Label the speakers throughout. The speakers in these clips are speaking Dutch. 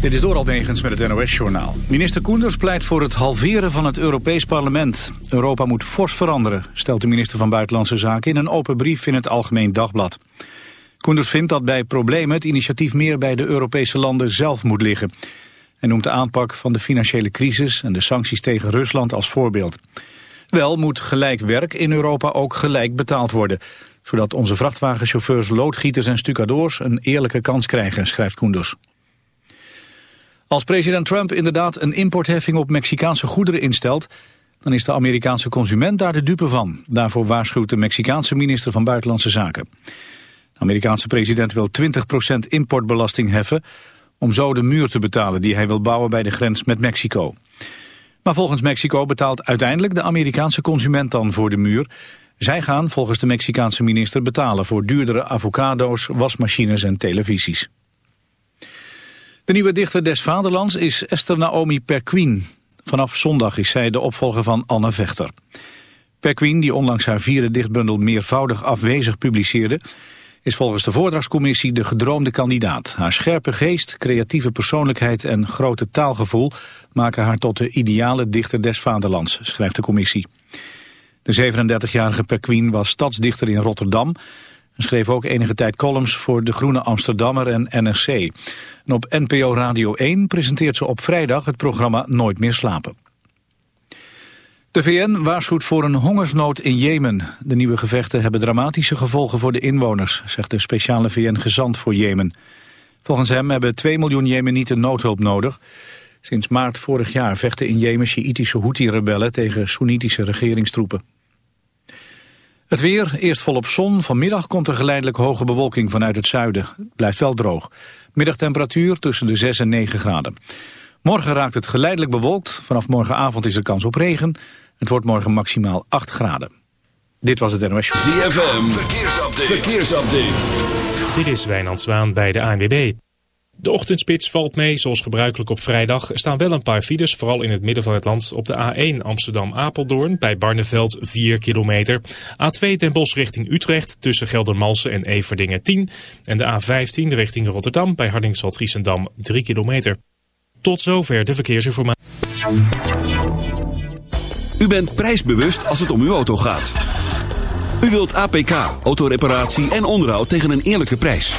Speaker 1: Dit is door Negens met het NOS-journaal. Minister Koenders pleit voor het halveren van het Europees Parlement. Europa moet fors veranderen, stelt de minister van Buitenlandse Zaken... in een open brief in het Algemeen Dagblad. Koenders vindt dat bij problemen het initiatief meer bij de Europese landen zelf moet liggen. Hij noemt de aanpak van de financiële crisis en de sancties tegen Rusland als voorbeeld. Wel moet gelijk werk in Europa ook gelijk betaald worden... zodat onze vrachtwagenchauffeurs, loodgieters en stucadoors een eerlijke kans krijgen, schrijft Koenders. Als president Trump inderdaad een importheffing op Mexicaanse goederen instelt... dan is de Amerikaanse consument daar de dupe van. Daarvoor waarschuwt de Mexicaanse minister van Buitenlandse Zaken. De Amerikaanse president wil 20% importbelasting heffen... om zo de muur te betalen die hij wil bouwen bij de grens met Mexico. Maar volgens Mexico betaalt uiteindelijk de Amerikaanse consument dan voor de muur... Zij gaan volgens de Mexicaanse minister betalen voor duurdere avocado's, wasmachines en televisies. De nieuwe dichter des vaderlands is Esther Naomi Perquin. Vanaf zondag is zij de opvolger van Anne Vechter. Perquin, die onlangs haar vierde dichtbundel meervoudig afwezig publiceerde... is volgens de voordragscommissie de gedroomde kandidaat. Haar scherpe geest, creatieve persoonlijkheid en grote taalgevoel... maken haar tot de ideale dichter des vaderlands, schrijft de commissie. De 37-jarige Perquin was stadsdichter in Rotterdam en schreef ook enige tijd columns voor De Groene Amsterdammer en NRC. En op NPO Radio 1 presenteert ze op vrijdag het programma Nooit meer slapen. De VN waarschuwt voor een hongersnood in Jemen. De nieuwe gevechten hebben dramatische gevolgen voor de inwoners, zegt de speciale VN-gezant voor Jemen. Volgens hem hebben 2 miljoen Jemenieten noodhulp nodig. Sinds maart vorig jaar vechten in Jemen Sjiitische Houthi-rebellen tegen Soenitische regeringstroepen. Het weer, eerst volop zon. Vanmiddag komt er geleidelijk hoge bewolking vanuit het zuiden. Het blijft wel droog. Middagtemperatuur tussen de 6 en 9 graden. Morgen raakt het geleidelijk bewolkt. Vanaf morgenavond is er kans op regen. Het wordt morgen maximaal 8 graden. Dit was het NOS
Speaker 2: ZFM, verkeersupdate. verkeersupdate.
Speaker 3: Dit is Wijnand Zwaan bij de ANWB. De ochtendspits valt mee, zoals gebruikelijk op vrijdag. Er staan wel een paar files, vooral in het midden van het land. Op de A1 Amsterdam-Apeldoorn bij Barneveld 4 kilometer. A2 Den Bosch richting Utrecht tussen Geldermalsen en Everdingen 10. En de A15 richting Rotterdam bij Hardingsveld-Giessendam 3 kilometer. Tot zover de verkeersinformatie.
Speaker 2: U bent prijsbewust als het om uw auto gaat. U wilt APK, autoreparatie en onderhoud tegen een eerlijke prijs.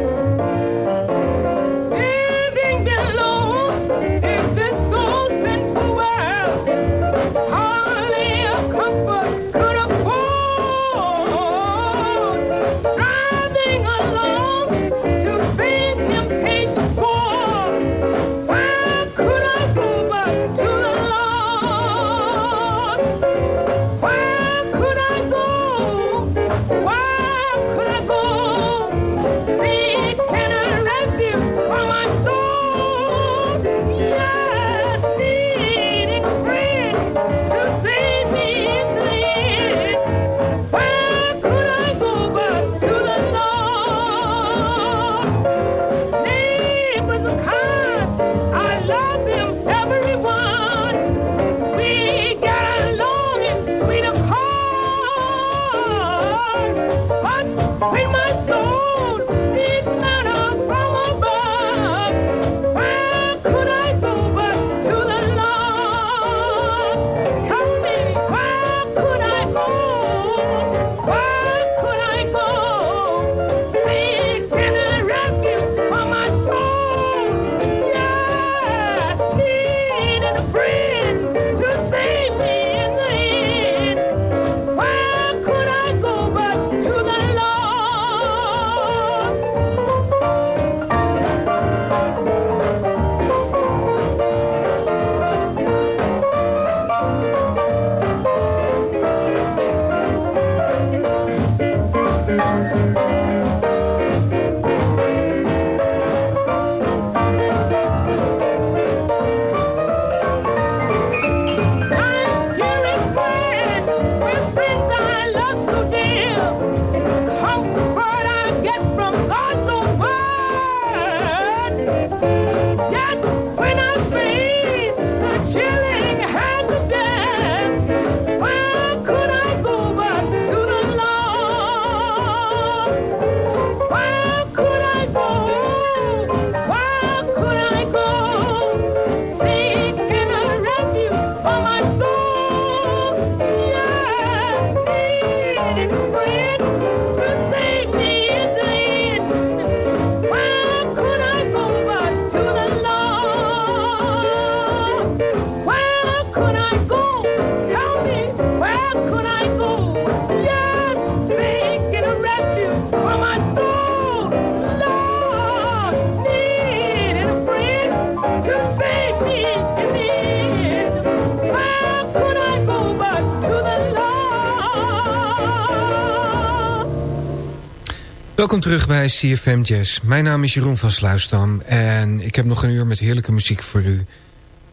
Speaker 4: Welkom terug bij CFM Jazz. Mijn naam is Jeroen van Sluisdam en ik heb nog een uur met heerlijke muziek voor u.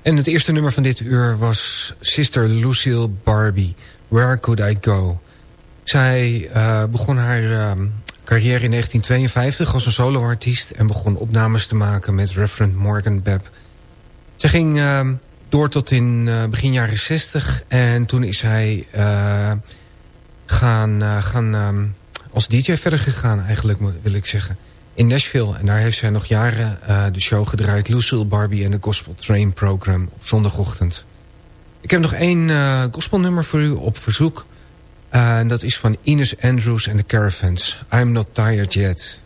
Speaker 4: En het eerste nummer van dit uur was Sister Lucille Barbie, Where Could I Go? Zij uh, begon haar uh, carrière in 1952 als een soloartiest... en begon opnames te maken met Reverend Morgan Bebb. Zij ging uh, door tot in begin jaren 60 en toen is zij gaan... gaan als DJ verder gegaan eigenlijk, wil ik zeggen. In Nashville. En daar heeft zij nog jaren uh, de show gedraaid. Lucille Barbie en de Gospel Train Program op zondagochtend. Ik heb nog één uh, gospelnummer voor u op verzoek. Uh, en dat is van Ines Andrews en de Caravans. I'm Not Tired Yet.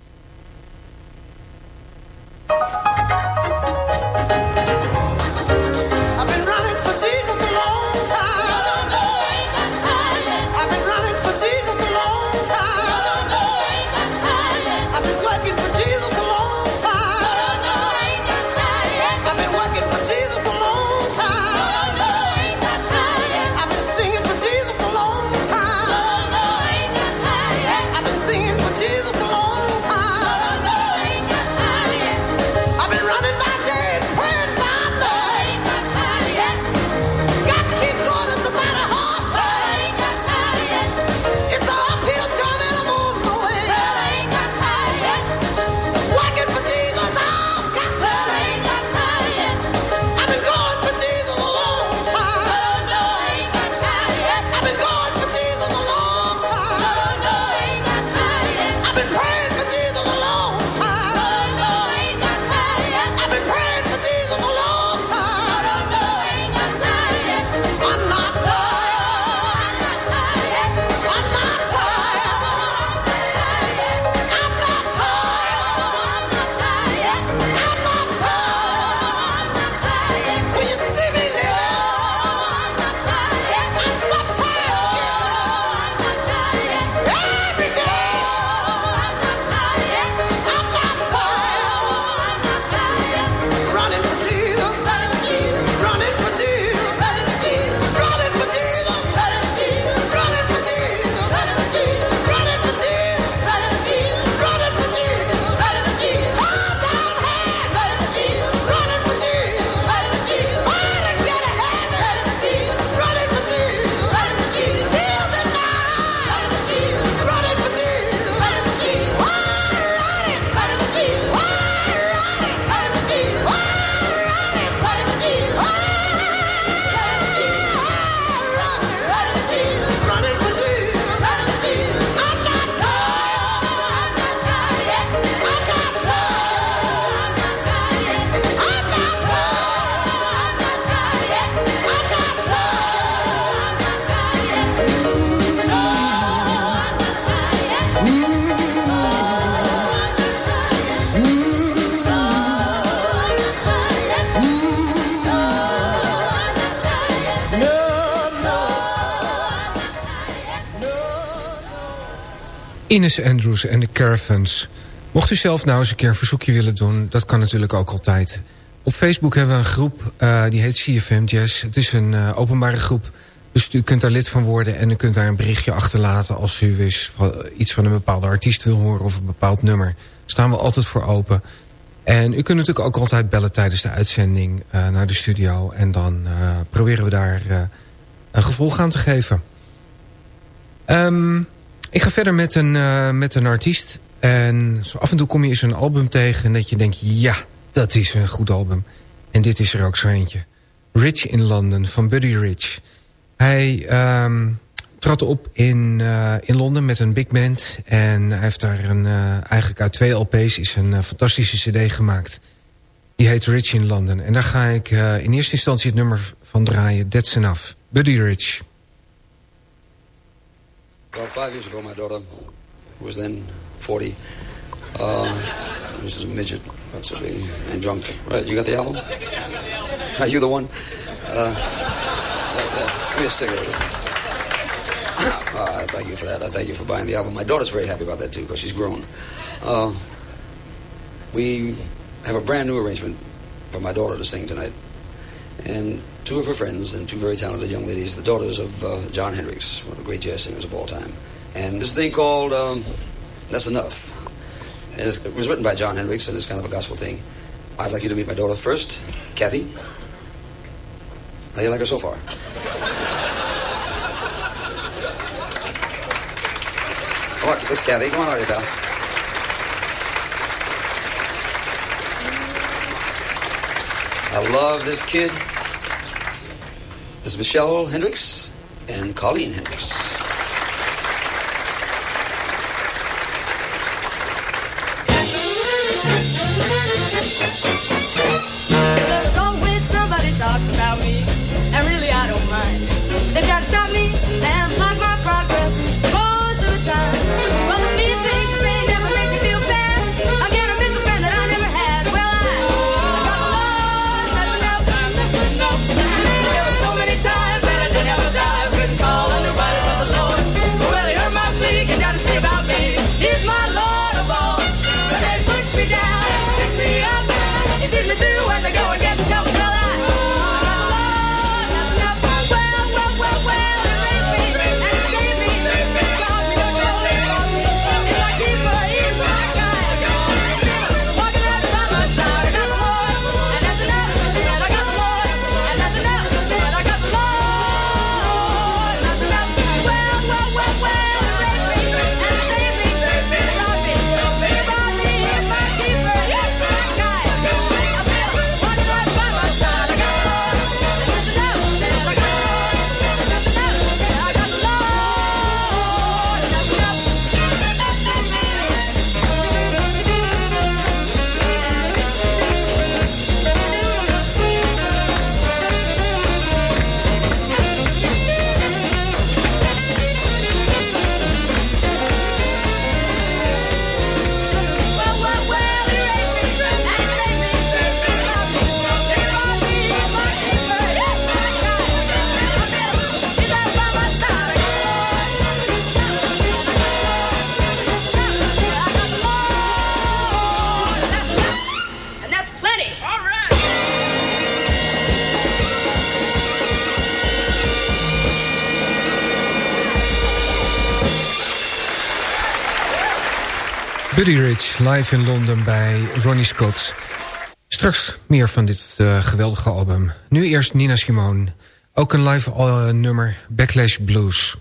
Speaker 4: Ines Andrews en de Caravans. Mocht u zelf nou eens een keer een verzoekje willen doen... dat kan natuurlijk ook altijd. Op Facebook hebben we een groep, uh, die heet CFM Jazz. Het is een uh, openbare groep, dus u kunt daar lid van worden... en u kunt daar een berichtje achterlaten... als u eens iets van een bepaalde artiest wil horen of een bepaald nummer. staan we altijd voor open. En u kunt natuurlijk ook altijd bellen tijdens de uitzending naar de studio... en dan proberen we daar een gevolg aan te geven. Um, ik ga verder met een, uh, met een artiest. En zo af en toe kom je eens een album tegen... en dat je denkt, ja, dat is een goed album. En dit is er ook zo eentje. Rich in London, van Buddy Rich. Hij um, trad op in, uh, in Londen met een big band. En hij heeft daar een, uh, eigenlijk uit twee LP's is een fantastische cd gemaakt. Die heet Rich in London. En daar ga ik in eerste instantie het nummer van draaien. That's Enough. Buddy Rich.
Speaker 5: About five years ago, my daughter, was then 40, uh, was a midget, possibly, and drunk. Right, you got the album? Are you the one? Uh, uh, give me a cigarette. Uh, thank you for that. I thank you for buying the album. My daughter's very happy about that, too, because she's grown. Uh, we have a brand new arrangement for my daughter to sing tonight. And two of her friends and two very talented young ladies, the daughters of uh, John Hendricks, one of the great jazz singers of all time. And this thing called um, That's Enough.
Speaker 6: And it was written by John Hendricks, and it's kind of a gospel thing. I'd like you to meet my daughter first, Kathy. How do you like her so far? Come on, this Kathy. Come on out here, pal. I love this kid. This is Michelle Hendricks and Colleen Hendricks.
Speaker 7: Live in Londen bij Ronnie Scott. Straks meer van dit eh, geweldige album. Nu eerst Nina Simone, ook een live eh, nummer, Backlash Blues.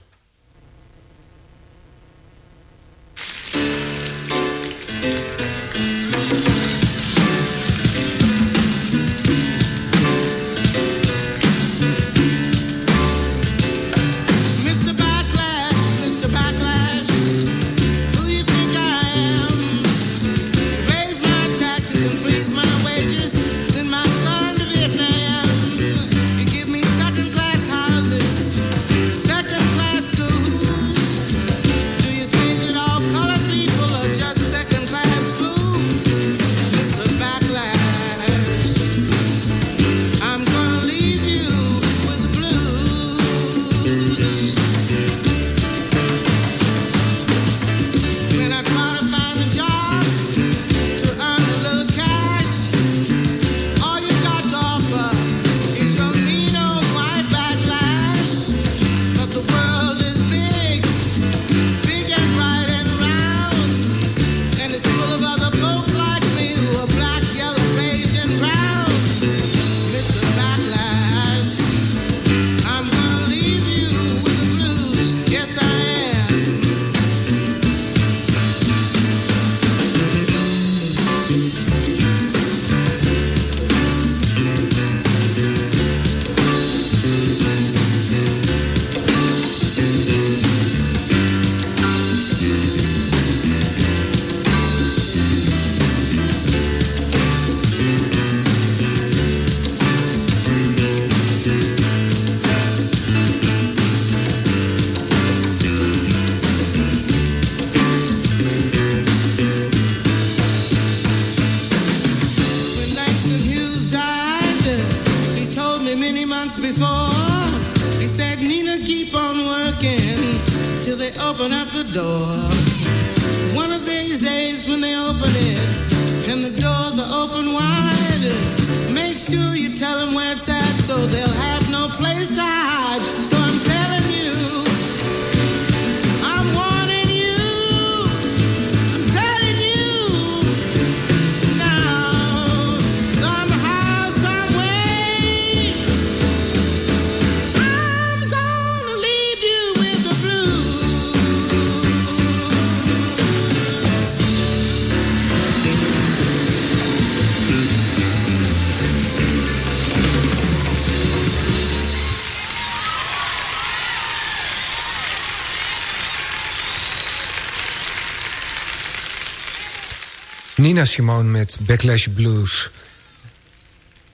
Speaker 8: Nina
Speaker 9: met Backlash Blues.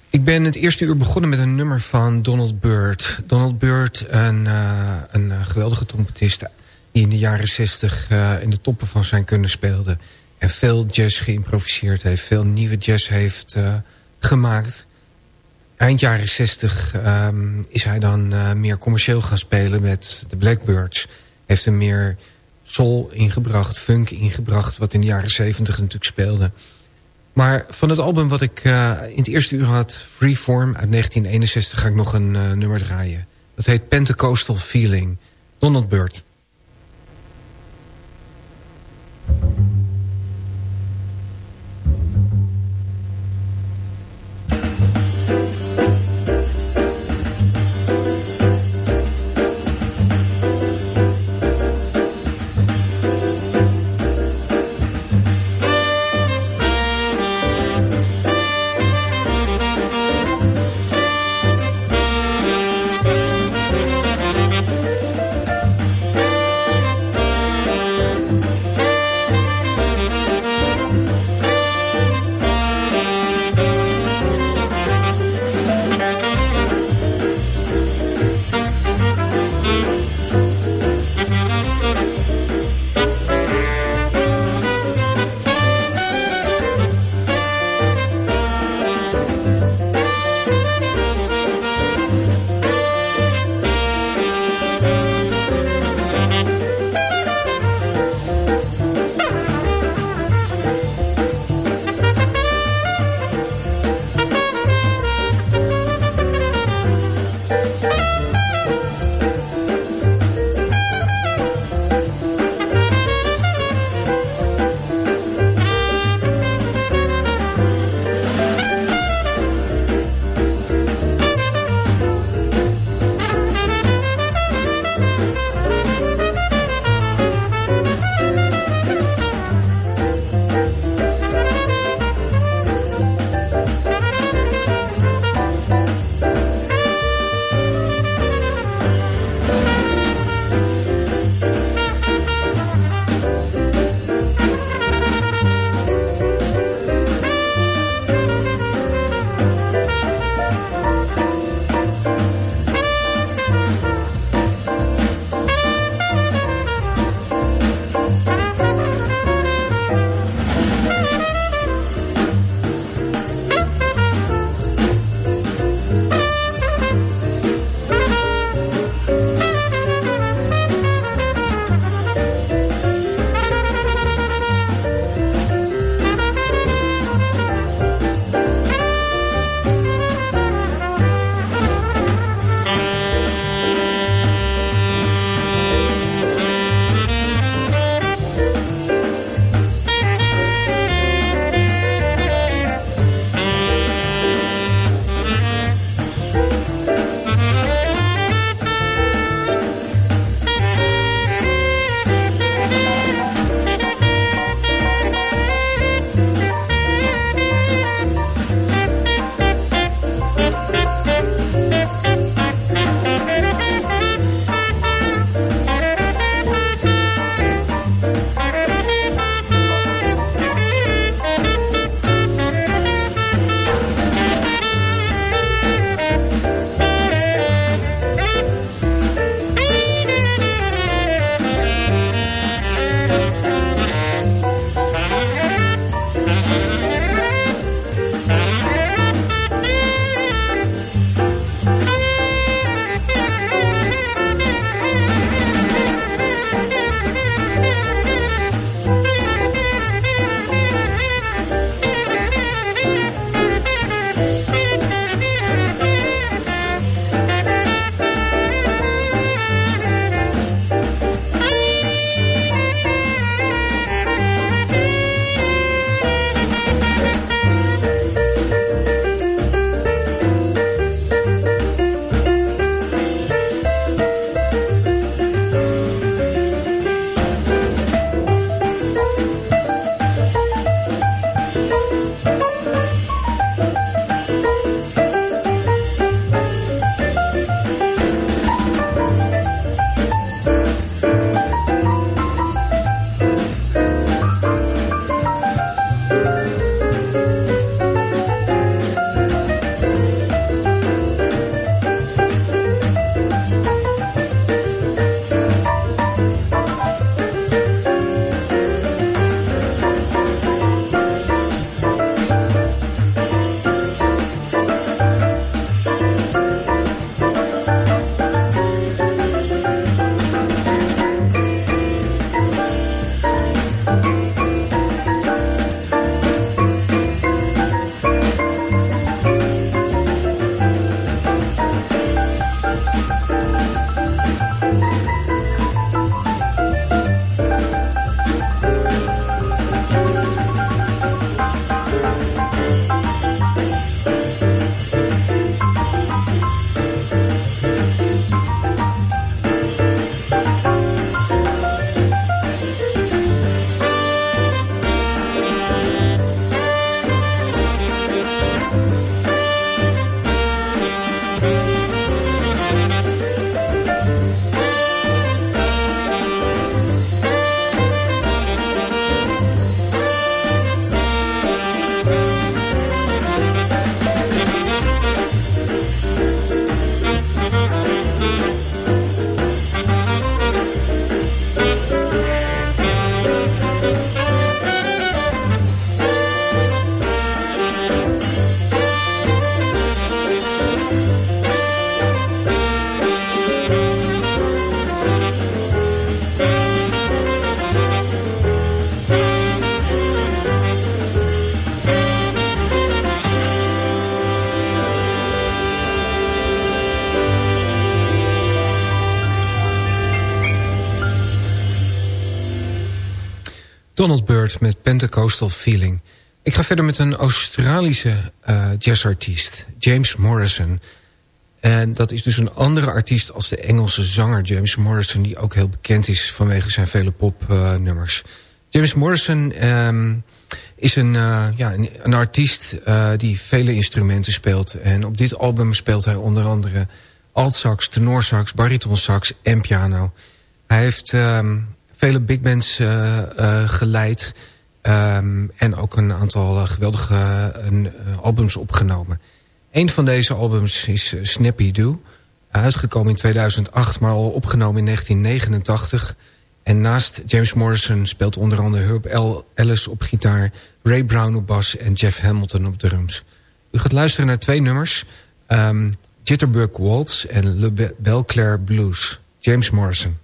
Speaker 9: Ik ben het eerste uur begonnen met een nummer van Donald Byrd. Donald Byrd, een, eh, een eh, geweldige trompetist... die in de jaren zestig uh, in de toppen van zijn kunnen speelde... en veel jazz geïmproviseerd heeft, veel nieuwe jazz heeft gemaakt. Eind jaren zestig um, is hij dan meer commercieel gaan spelen met de Blackbirds. Heeft er meer soul ingebracht, funk ingebracht... wat in de jaren zeventig natuurlijk speelde... Maar van het album wat ik uh, in het eerste uur had, Freeform uit 1961, ga ik nog een uh, nummer draaien. Dat heet Pentecostal Feeling, Donald Byrd. Donald Byrd met Pentecostal Feeling. Ik ga verder met een Australische uh, jazzartiest, James Morrison. En dat is dus een andere artiest als de Engelse zanger James Morrison... die ook heel bekend is vanwege zijn vele popnummers. James Morrison um, is een, uh, ja, een, artiest uh, die vele instrumenten speelt. En op dit album speelt hij onder andere altsax, tenorsax, baritonsax en piano. Hij heeft um, vele big bands uh, geleid... Um, en ook een aantal geweldige albums opgenomen. Een van deze albums is Snappy Doo. Uitgekomen in 2008, maar al opgenomen in 1989... En naast James Morrison speelt onder andere Herb. Ellis op gitaar... Ray Brown op bas en Jeff Hamilton op drums. U gaat luisteren naar twee nummers. Um, Jitterbug Waltz en Le Belclair Blues. James Morrison.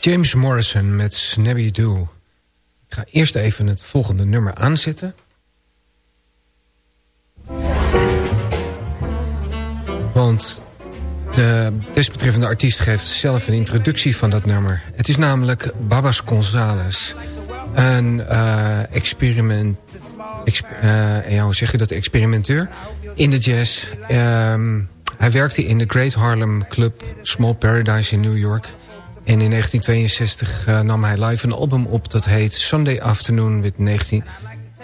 Speaker 9: James Morrison met Snabby Do. Ik ga eerst even het volgende nummer aanzetten. Want de desbetreffende artiest geeft zelf een introductie van dat nummer. Het is namelijk Babas Gonzales. Een eh, experiment... exp- eh, ja, hoe zeg je dat? Experimenteur in de jazz. Ehm, hij werkte in de Great Harlem Club Small Paradise in New York. En in 1962 eh, nam hij live een album op dat heet Sunday Afternoon with, 19,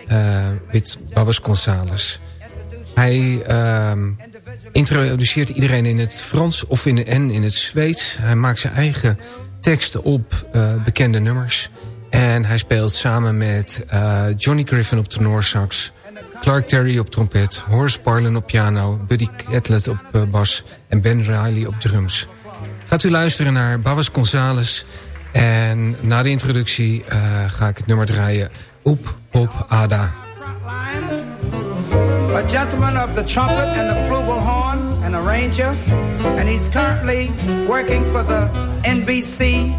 Speaker 9: eh, with Babas Gonzales. Hij ehm, introduceert iedereen in het Frans of in, en in het Zweeds. Hij maakt zijn eigen teksten op eh, bekende nummers. En hij speelt samen met Johnny Griffin op tenorsax... Clark Terry op trompet, Horace Parlin op piano... Buddy Catlett op bas en Ben Riley op drums. Gaat u luisteren naar Babas Gonzales. En na de introductie eh, ga ik het nummer draaien... Oep Pop Ada.
Speaker 10: a gentleman of the trumpet and the flugelhorn, an arranger, and he's currently working for the NBC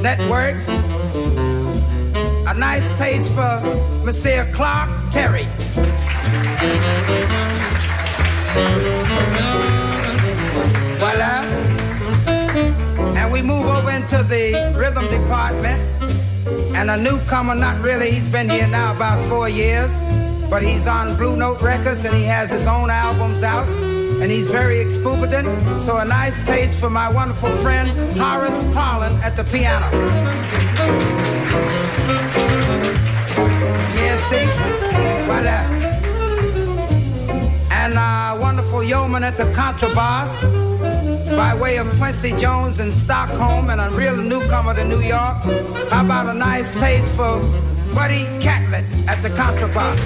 Speaker 10: networks. A nice taste for Monsieur Clark Terry. Voila. Move into the rhythm department. And a newcomer, not really, he's been here now about four years, but he's on Blue Note Records and he has his own albums out. And he's very exuberant. So a nice taste for my wonderful friend Horace Parlin at the piano. Yeah, see? Right. And a wonderful yeoman at the contrabass by way of Quincy Jones in Stockholm and a real newcomer to New York. How about a nice taste for Buddy Catlett at the contrabass?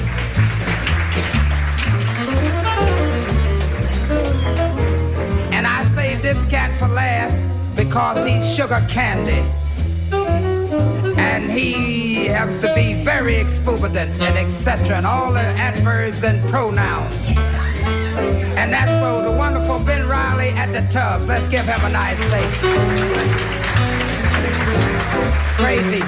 Speaker 10: And I saved this cat for last because he's sugar candy. And he happens to be very exuberant and etc. and all the adverbs and pronouns. And that's for the wonderful Ben Riley at the Tubs. Let's give him a nice taste. Crazy.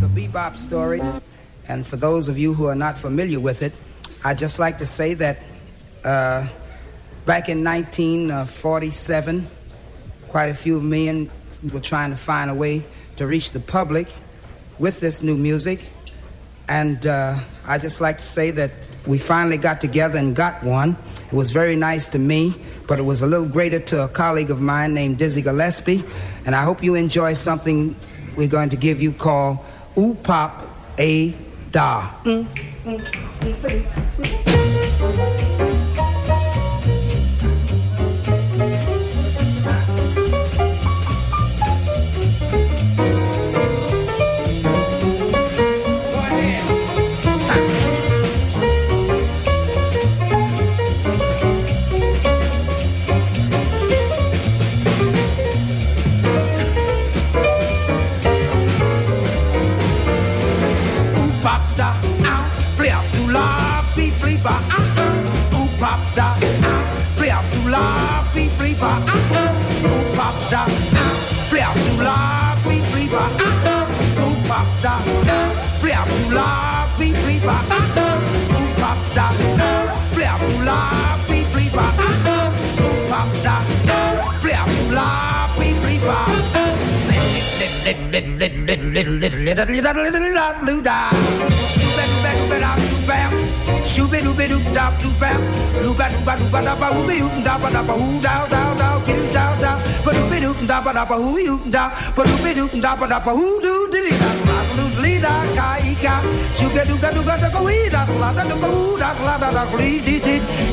Speaker 10: The bebop story. And for those of you who are not familiar with it, I'd just like to say that uh, back in 1947, quite a few men were trying to find a way to reach the public with this new music. And uh, I just like to say that we finally got together and got one. It was very nice to me, but it was a little greater to a colleague of mine named Dizzy Gillespie. And I hope you enjoy something we're going to give you called Ooh Pop A Da. Ooh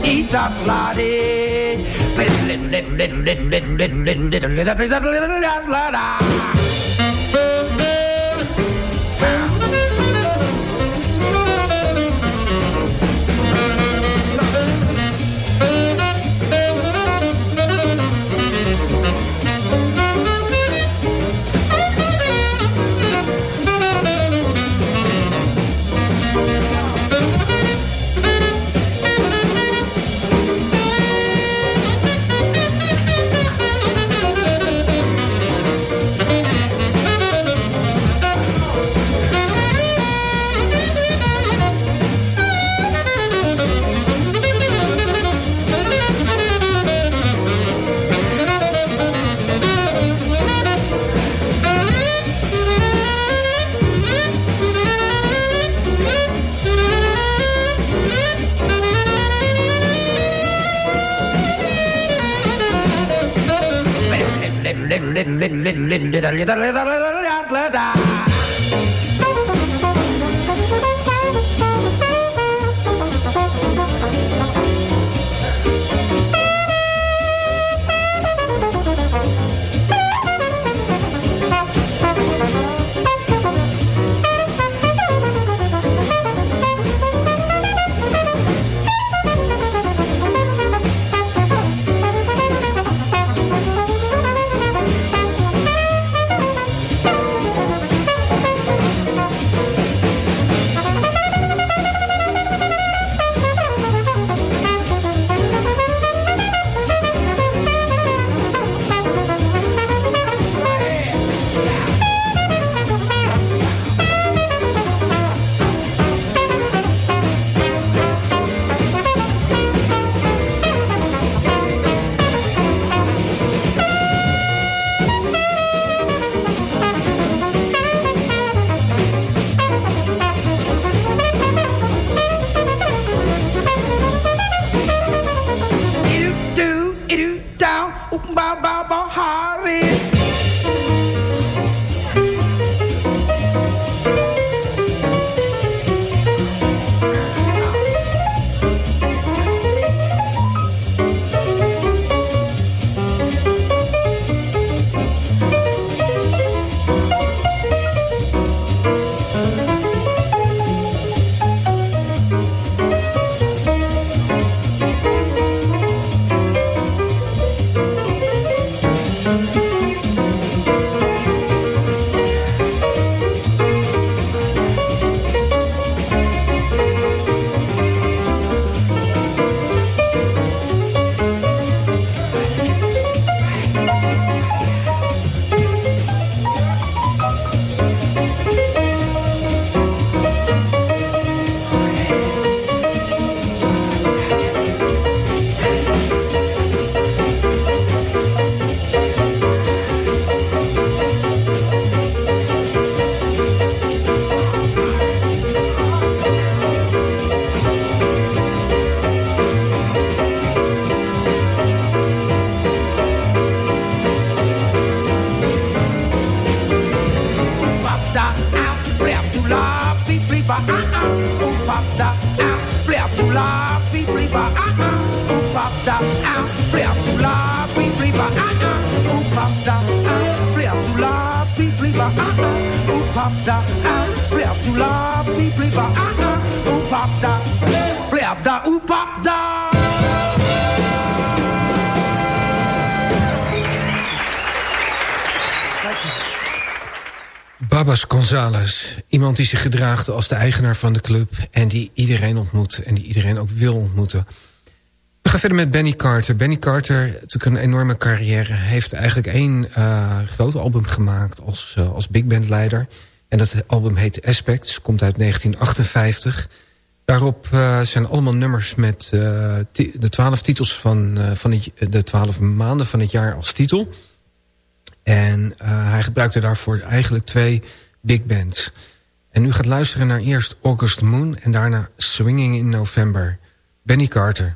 Speaker 11: Eat little, little, little, little, little, little, little, little, little, little, little,
Speaker 9: little, little, Iemand die zich gedraagt als de eigenaar van de club... en die iedereen ontmoet en die iedereen ook wil ontmoeten. We gaan verder met Benny Carter. Benny Carter, natuurlijk een enorme carrière... heeft eigenlijk één uh, groot album gemaakt als, uh, als big band leider. En dat album heet Aspects, komt uit 1958. Daarop uh, zijn allemaal nummers met de twaalf titels van, van de twaalf maanden van het jaar als titel... En hij gebruikte daarvoor eigenlijk twee big bands. En u gaat luisteren naar eerst August Moon en daarna Swinging in November. Benny Carter.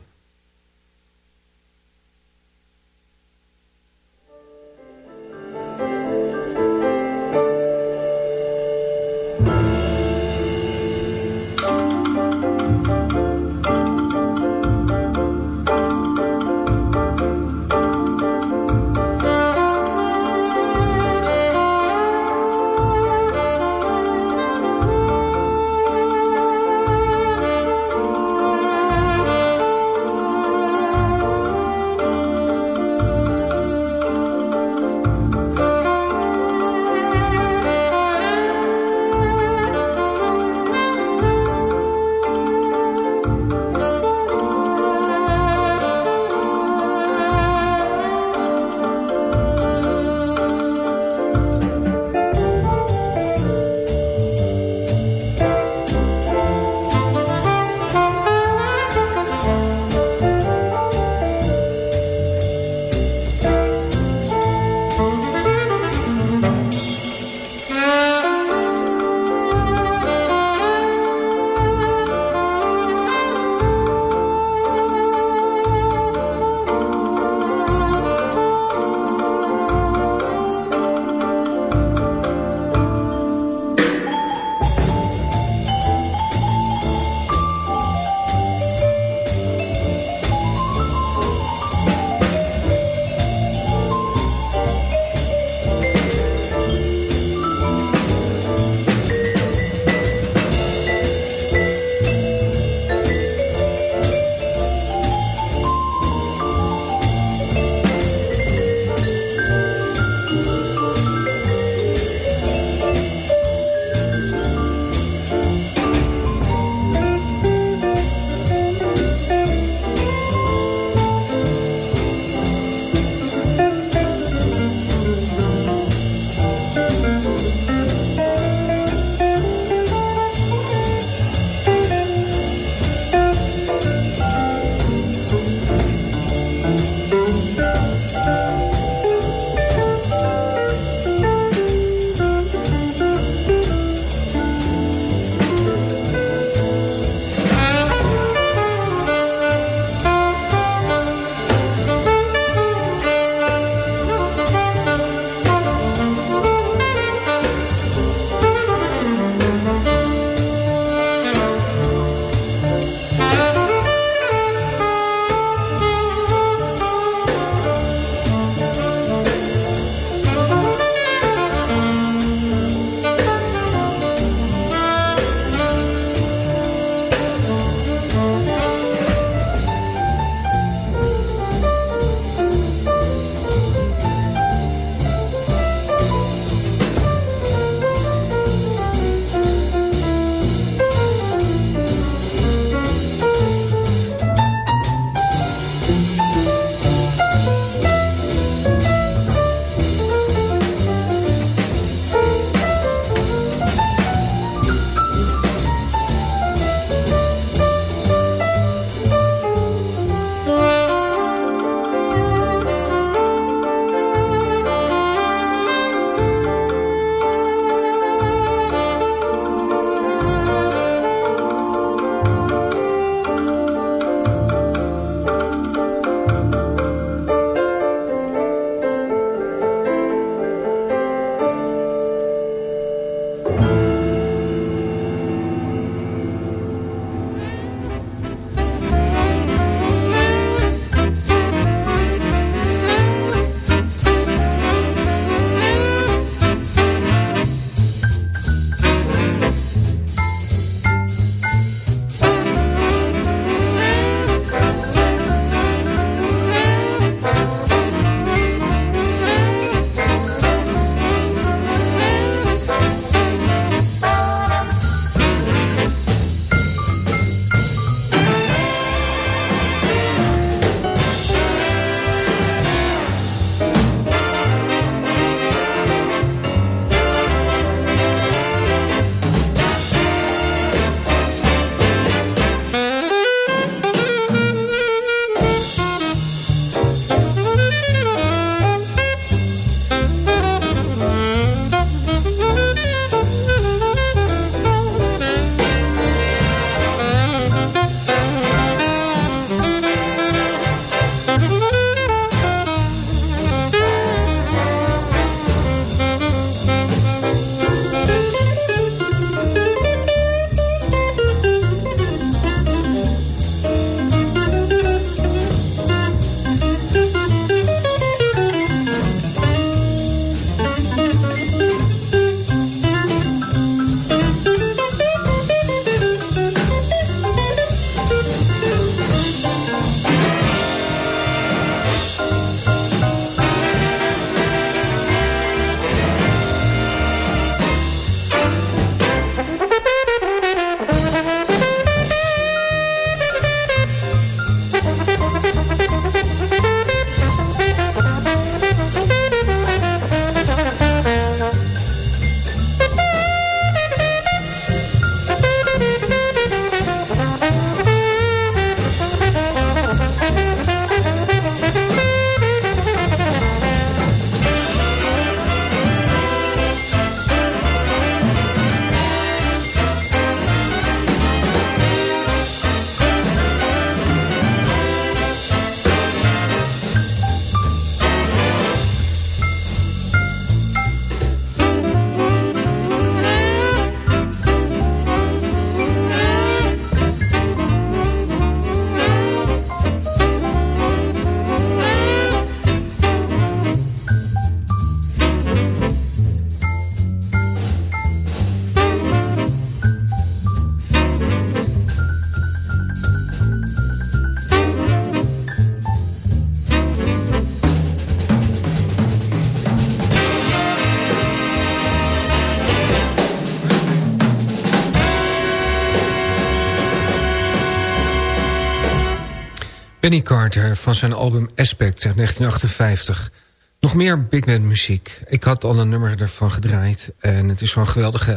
Speaker 9: Benny Carter van zijn album Aspect uit 1958. Nog meer big band muziek. Ik had al een nummer ervan gedraaid. En het is zo'n geweldig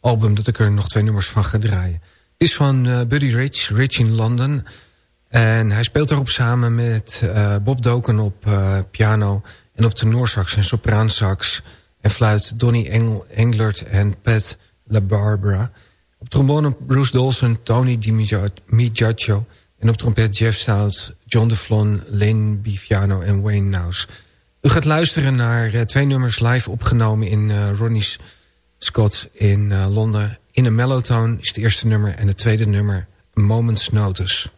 Speaker 9: album dat ik er nog twee nummers van ga draaien. Is van uh, Buddy Rich, Rich in London. En hij speelt daarop samen met uh, Bob Doken op uh, piano... en op tenorsax en sopraansax... en fluit Donny Engel, Englert en Pat LaBarbera. Op trombone Bruce Dolson, Tony DiMiaggio... en op trompet Jeff Stout, John DeFlon, Lane Bifiano en Wayne Naus. U gaat luisteren naar uh, twee nummers live opgenomen in uh, Ronnie Scott's in uh, Londen. In een mellowtone is het eerste nummer en het tweede nummer Moment's Notice.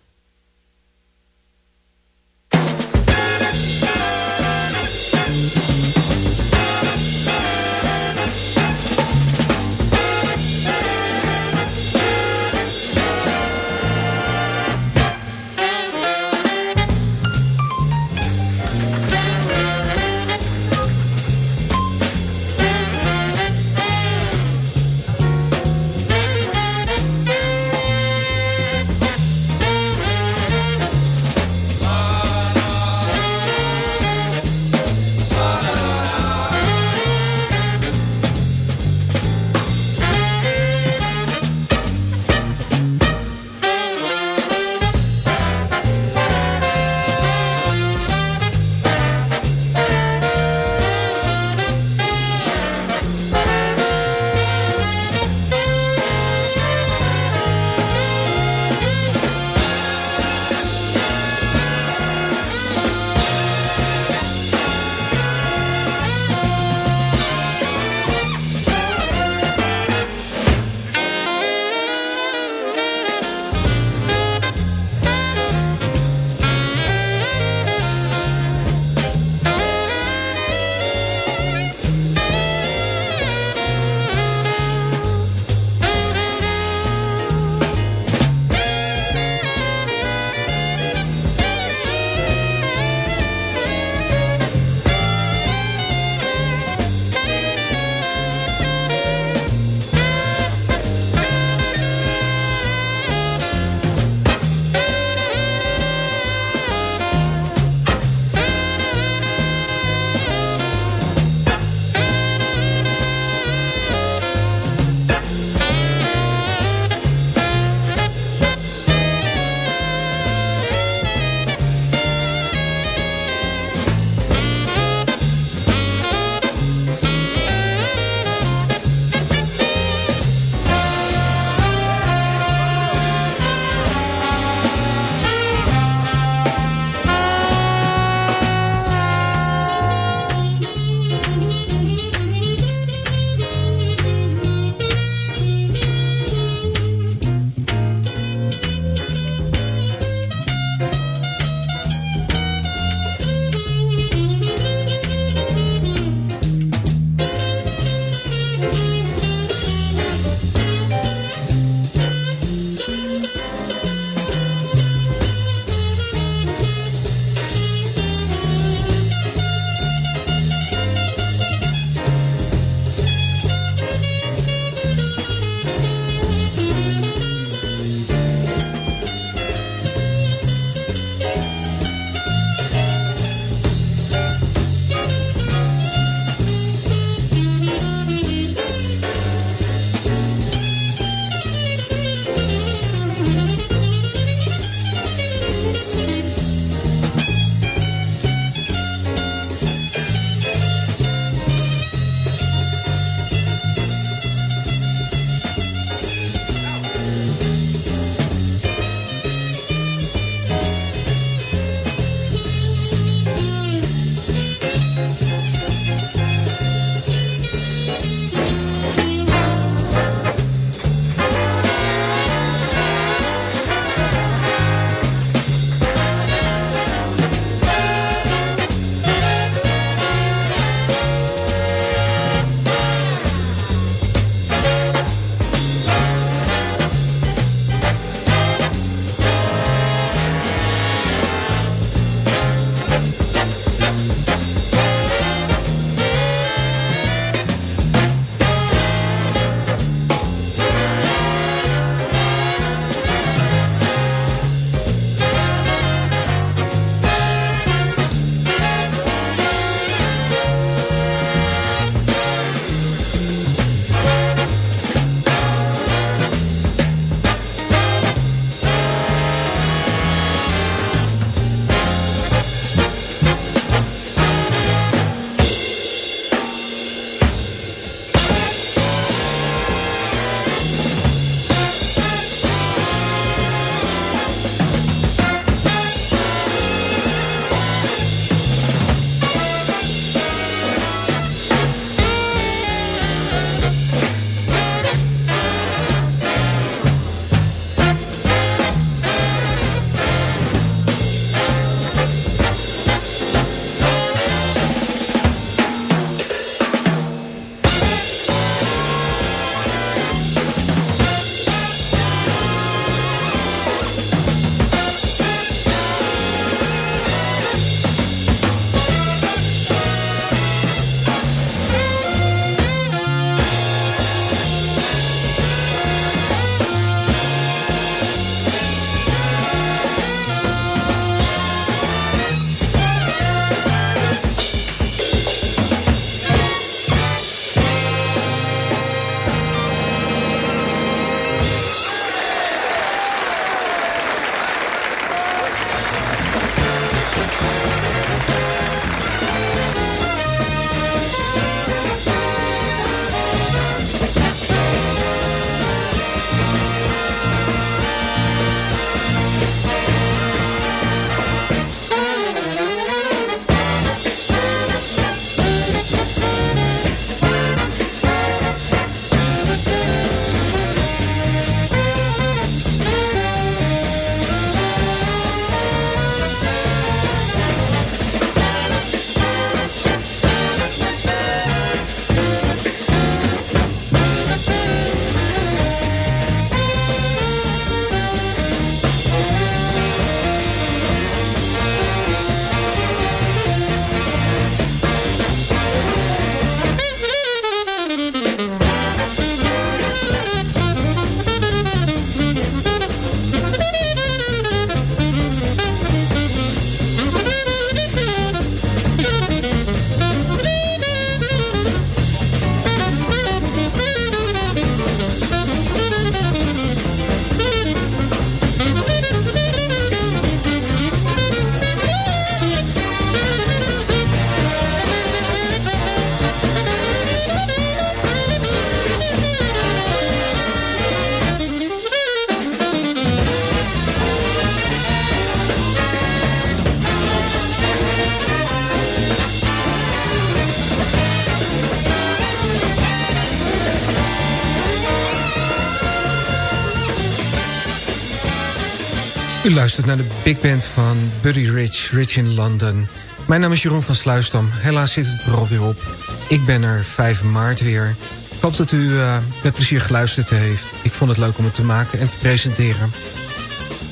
Speaker 9: U luistert naar de big band van Buddy Rich, Rich in London. Mijn naam is Jeroen van Sluisdam. Helaas zit het er alweer op. Ik ben er 5 maart weer. Ik hoop dat u uh, met plezier geluisterd heeft. Ik vond het leuk om het te maken en te presenteren.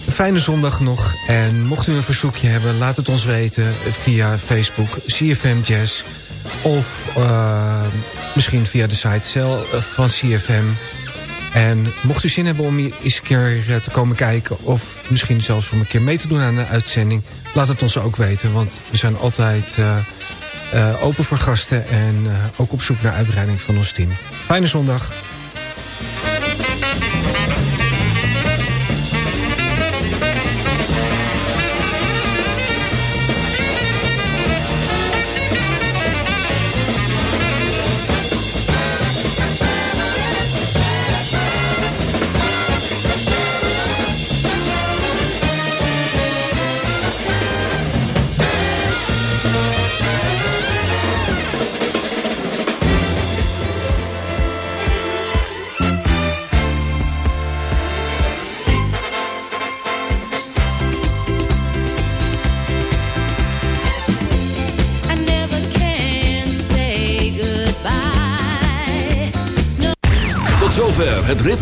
Speaker 9: Een fijne zondag nog. En mocht u een verzoekje hebben, laat het ons weten via Facebook, CFM Jazz... of uh, misschien via de site cel van CFM... En mocht u zin hebben om eens een keer te komen kijken... of misschien zelfs om een keer mee te doen aan de uitzending... laat het ons ook weten, want we zijn altijd uh, uh, open voor gasten... en ook op zoek naar uitbreiding van ons team. Fijne zondag.